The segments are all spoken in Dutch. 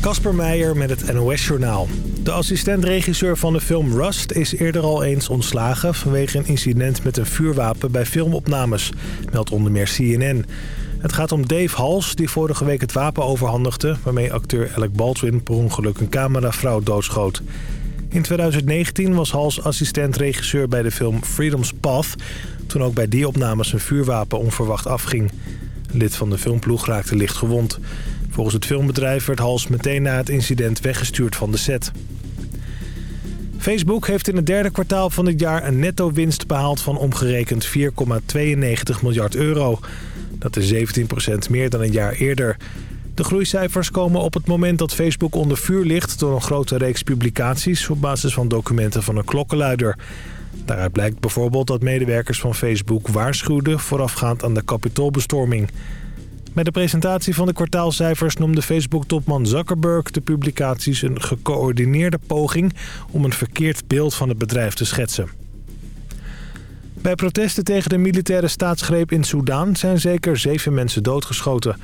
Kasper Meijer met het NOS-journaal. De assistent-regisseur van de film Rust is eerder al eens ontslagen... vanwege een incident met een vuurwapen bij filmopnames, meldt onder meer CNN. Het gaat om Dave Hals, die vorige week het wapen overhandigde... waarmee acteur Alec Baldwin per ongeluk een cameravrouw doodschoot. In 2019 was Hals assistent-regisseur bij de film Freedom's Path... toen ook bij die opnames een vuurwapen onverwacht afging. Lid van de filmploeg raakte licht gewond... Volgens het filmbedrijf werd Hals meteen na het incident weggestuurd van de set. Facebook heeft in het derde kwartaal van dit jaar een netto-winst behaald van omgerekend 4,92 miljard euro. Dat is 17% meer dan een jaar eerder. De groeicijfers komen op het moment dat Facebook onder vuur ligt... door een grote reeks publicaties op basis van documenten van een klokkenluider. Daaruit blijkt bijvoorbeeld dat medewerkers van Facebook waarschuwden... voorafgaand aan de kapitoolbestorming. Bij de presentatie van de kwartaalcijfers noemde Facebook-topman Zuckerberg de publicaties een gecoördineerde poging om een verkeerd beeld van het bedrijf te schetsen. Bij protesten tegen de militaire staatsgreep in Soedan zijn zeker zeven mensen doodgeschoten.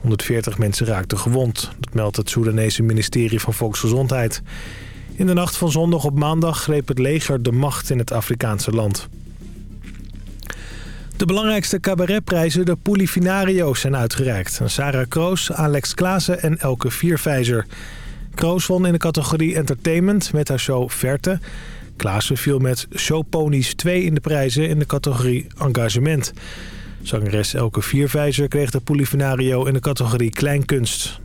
140 mensen raakten gewond. Dat meldt het Soedanese ministerie van Volksgezondheid. In de nacht van zondag op maandag greep het leger de macht in het Afrikaanse land. De belangrijkste cabaretprijzen, de Polifinario's, zijn uitgereikt. Sarah Kroos, Alex Klaassen en Elke Viervijzer. Kroos won in de categorie Entertainment met haar show Verte. Klaassen viel met Showponies 2 in de prijzen in de categorie Engagement. Zangeres Elke Viervijzer kreeg de Polifinario in de categorie Kleinkunst.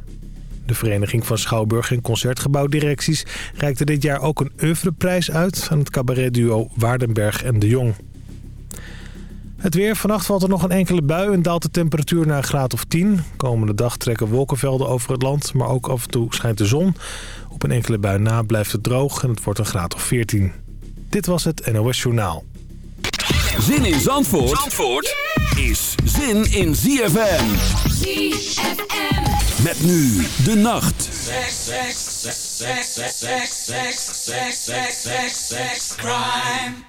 De Vereniging van Schouwburg en Concertgebouwdirecties reikte dit jaar ook een oeuvreprijs uit... aan het cabaretduo Waardenberg en de Jong. Het weer. Vannacht valt er nog een enkele bui en daalt de temperatuur naar een graad of 10. Komende dag trekken wolkenvelden over het land, maar ook af en toe schijnt de zon. Op een enkele bui na blijft het droog en het wordt een graad of 14. Dit was het NOS Journaal. Zin in Zandvoort, Zandvoort is zin in ZFM. ZFM. Met nu de nacht. Crime.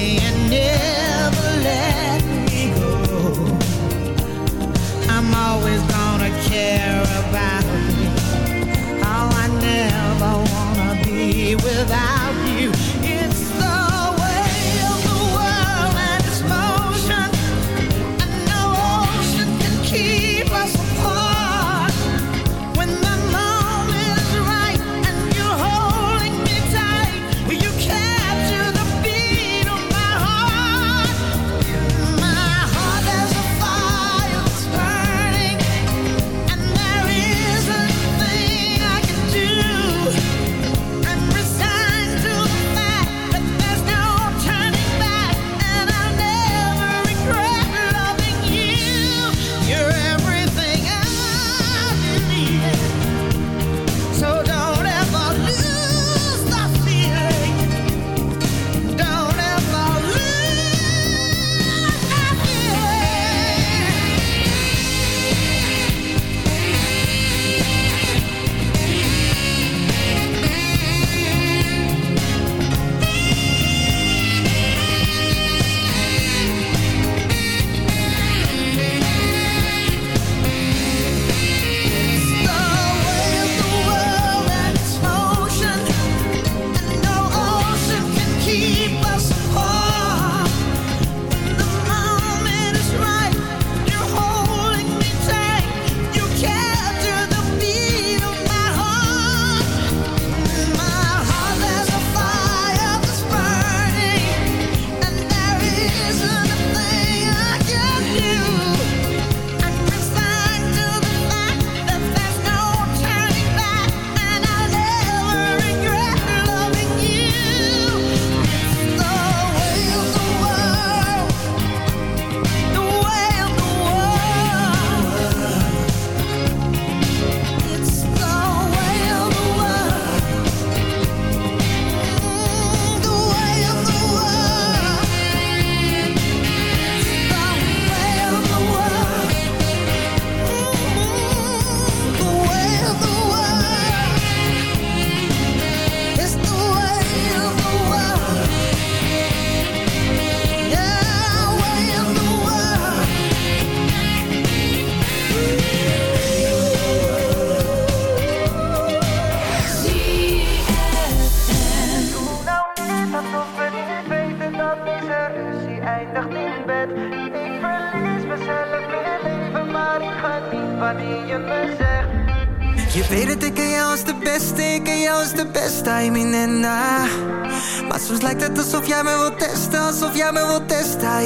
and never let me go. I'm always gonna care about you. I never wanna be without.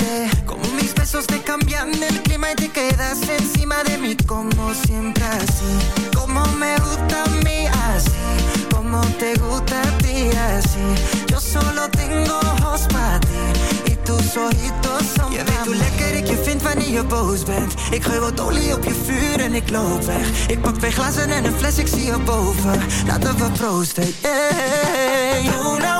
Verte. Como mis besos te cambian el clima y te quedas encima de mí como siempre así. Como me gusta a mí así. Como te gusta a ti así. Yo solo tengo ojos para ti. Y tus ojitos son Je weet hoe lekker ik je vind wanneer je boos bent. Ik gooi wat olie op je vuur en ik loop weg. Ik pak twee glazen en een fles, ik zie je boven. Laten we proosten, yeah.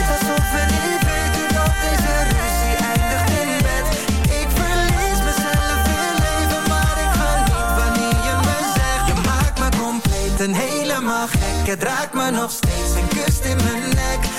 Het raakt me nog steeds en kust in mijn nek.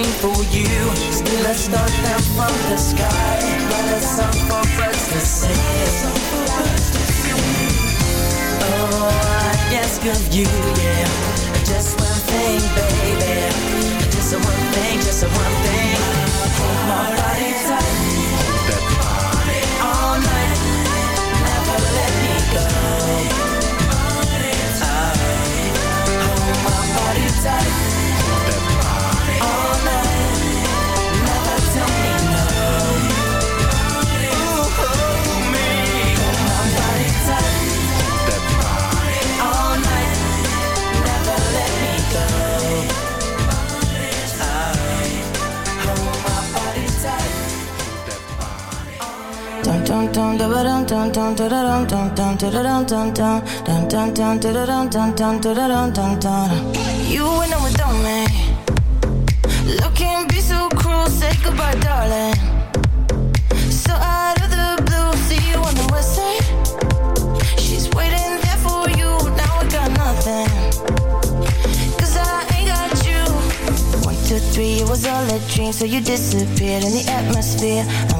Anything for you. Still a star down from the sky, but a song for birds to sing. Oh, I ask of you, yeah. Dun da da dun dun dun dun dun dun da da dun dun dun da da dun dun dun. You went on without me. Looking be so cruel, say goodbye, darling. So out of the blue, see you on the west side. She's waiting there for you. Now I got nothing. Cause I ain't got you. One, two, three, it was all a dream, so you disappeared in the atmosphere. I'm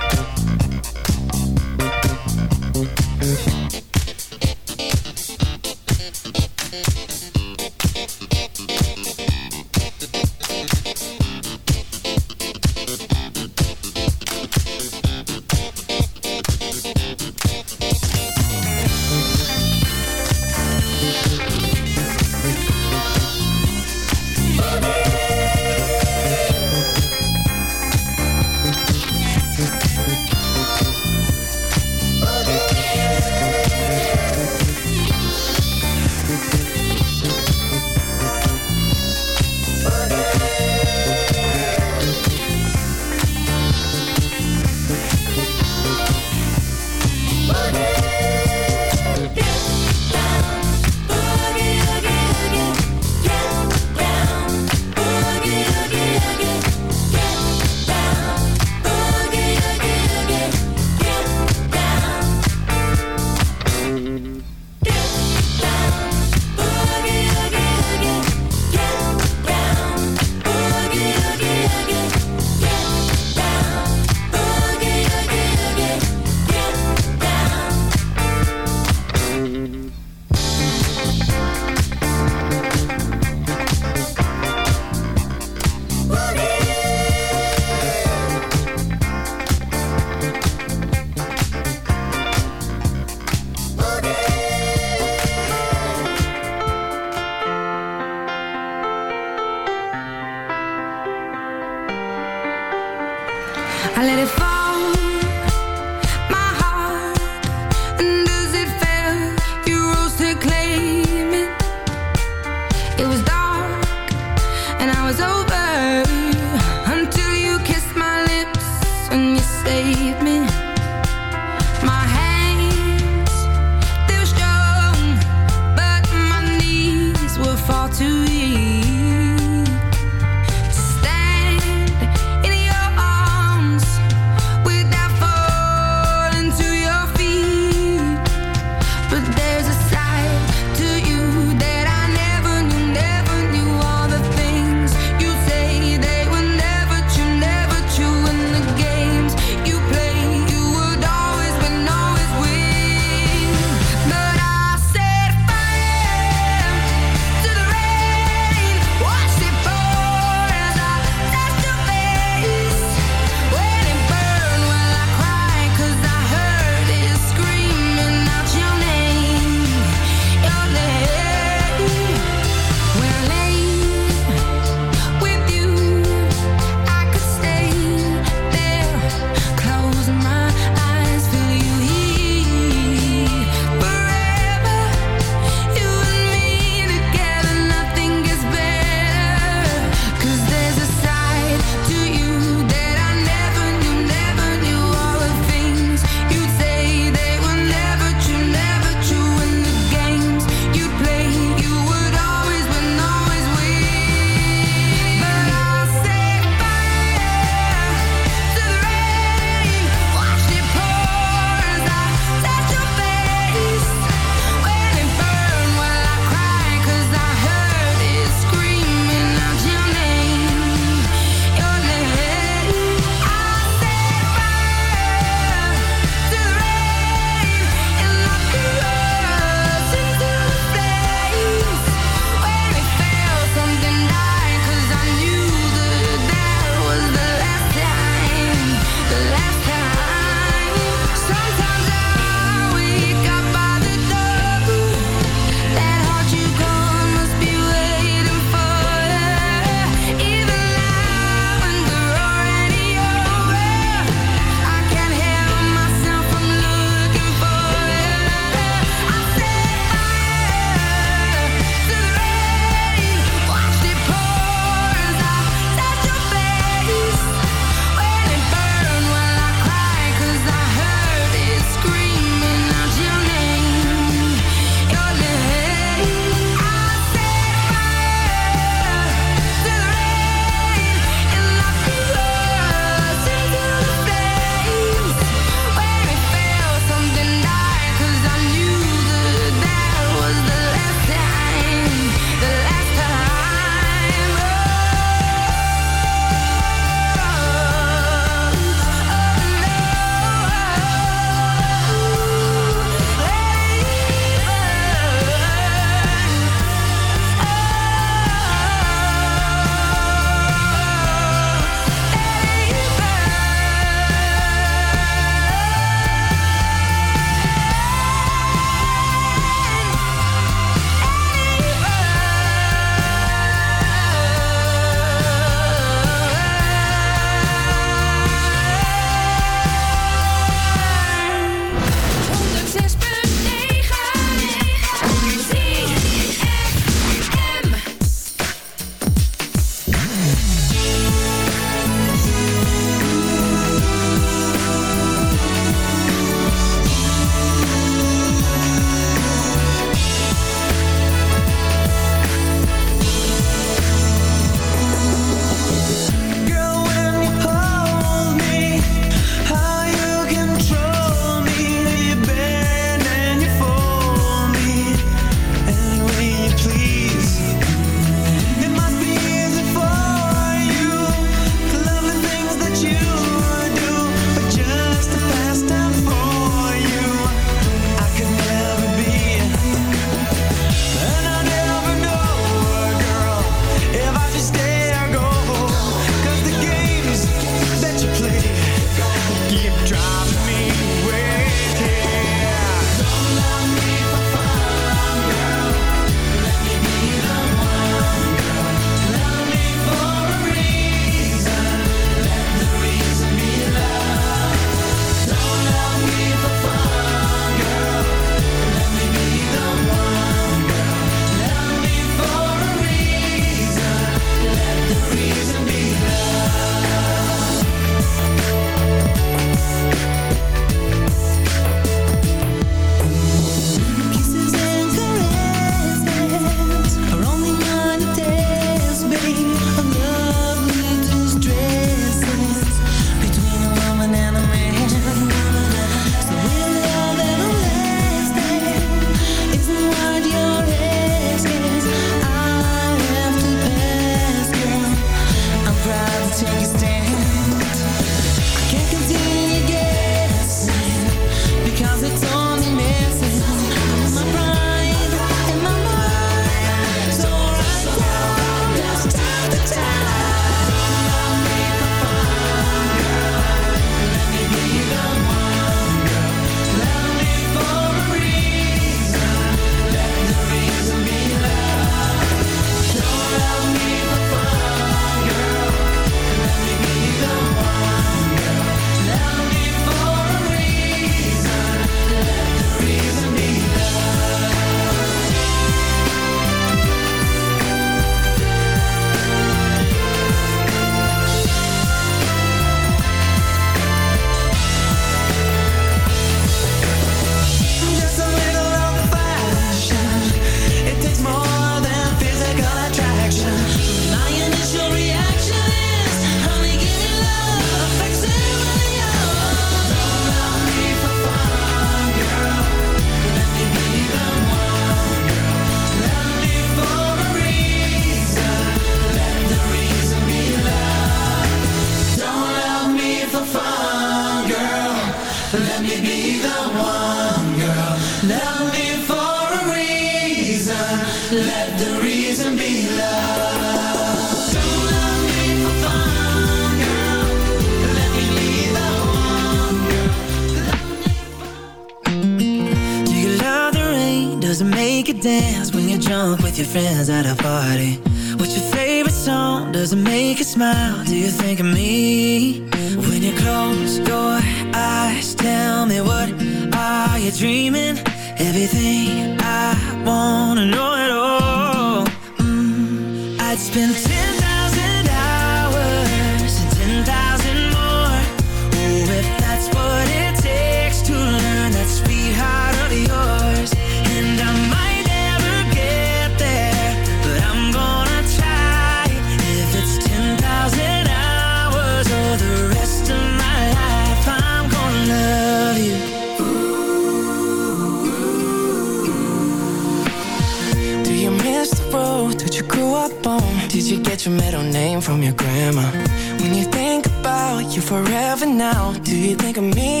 forever now, do you think of me?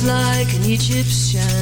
like an Egyptian.